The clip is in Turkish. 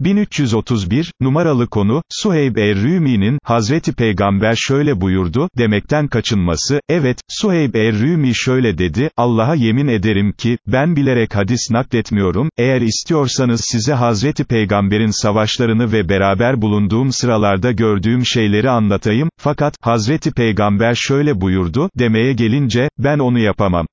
1331, numaralı konu, Suheyb er-Rümi'nin, Hazreti Peygamber şöyle buyurdu, demekten kaçınması, evet, Suheyb er-Rümi şöyle dedi, Allah'a yemin ederim ki, ben bilerek hadis nakletmiyorum, eğer istiyorsanız size Hazreti Peygamber'in savaşlarını ve beraber bulunduğum sıralarda gördüğüm şeyleri anlatayım, fakat, Hazreti Peygamber şöyle buyurdu, demeye gelince, ben onu yapamam.